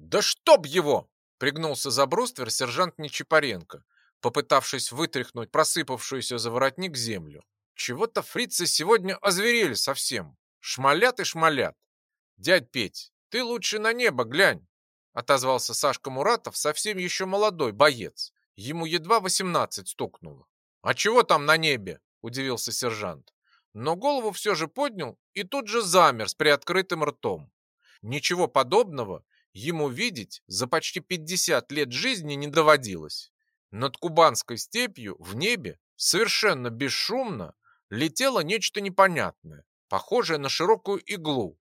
«Да чтоб его!» — пригнулся за бруствер сержант Нечипаренко, попытавшись вытряхнуть просыпавшуюся за воротник землю. «Чего-то фрицы сегодня озверели совсем. Шмалят и шмалят. Дядь Петь, ты лучше на небо глянь!» — отозвался Сашка Муратов, совсем еще молодой боец. Ему едва восемнадцать стукнуло. «А чего там на небе?» — удивился сержант. Но голову все же поднял и тут же замер с приоткрытым ртом. Ничего подобного ему видеть за почти 50 лет жизни не доводилось. Над Кубанской степью в небе совершенно бесшумно летело нечто непонятное, похожее на широкую иглу.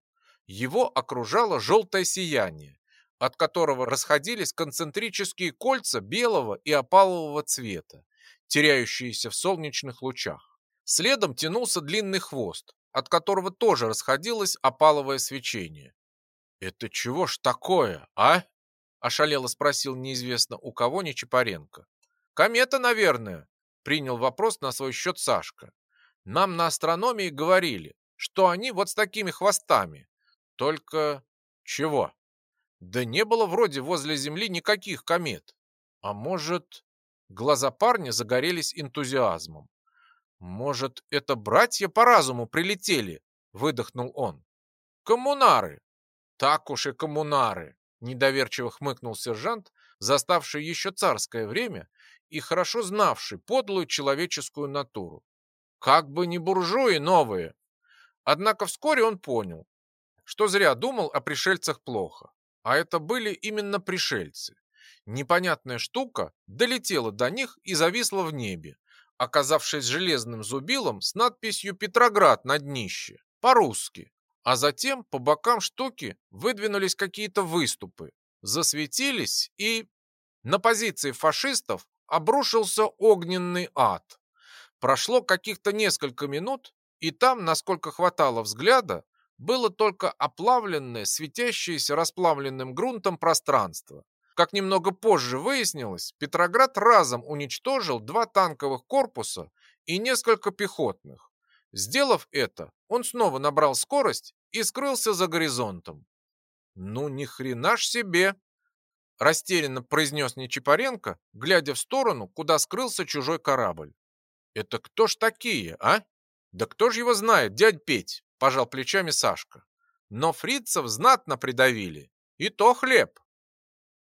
Его окружало желтое сияние, от которого расходились концентрические кольца белого и опалового цвета, теряющиеся в солнечных лучах. Следом тянулся длинный хвост, от которого тоже расходилось опаловое свечение. «Это чего ж такое, а?» – ошалело спросил неизвестно у кого Нечапаренко. «Комета, наверное», – принял вопрос на свой счет Сашка. «Нам на астрономии говорили, что они вот с такими хвостами. Только чего? Да не было вроде возле Земли никаких комет. А может...» Глаза парня загорелись энтузиазмом. «Может, это братья по разуму прилетели?» – выдохнул он. «Коммунары!» «Так уж и коммунары!» – недоверчиво хмыкнул сержант, заставший еще царское время и хорошо знавший подлую человеческую натуру. «Как бы не буржуи новые!» Однако вскоре он понял, что зря думал о пришельцах плохо. А это были именно пришельцы. Непонятная штука долетела до них и зависла в небе, оказавшись железным зубилом с надписью «Петроград» на днище, по-русски. А затем по бокам штуки выдвинулись какие-то выступы, засветились и... На позиции фашистов обрушился огненный ад. Прошло каких-то несколько минут, и там, насколько хватало взгляда, было только оплавленное, светящееся расплавленным грунтом пространство. Как немного позже выяснилось, Петроград разом уничтожил два танковых корпуса и несколько пехотных. Сделав это, он снова набрал скорость и скрылся за горизонтом. «Ну ни хрена ж себе!» Растерянно произнес Нечипаренко, глядя в сторону, куда скрылся чужой корабль. «Это кто ж такие, а?» «Да кто ж его знает, дядь Петь?» – пожал плечами Сашка. «Но фрицев знатно придавили. И то хлеб».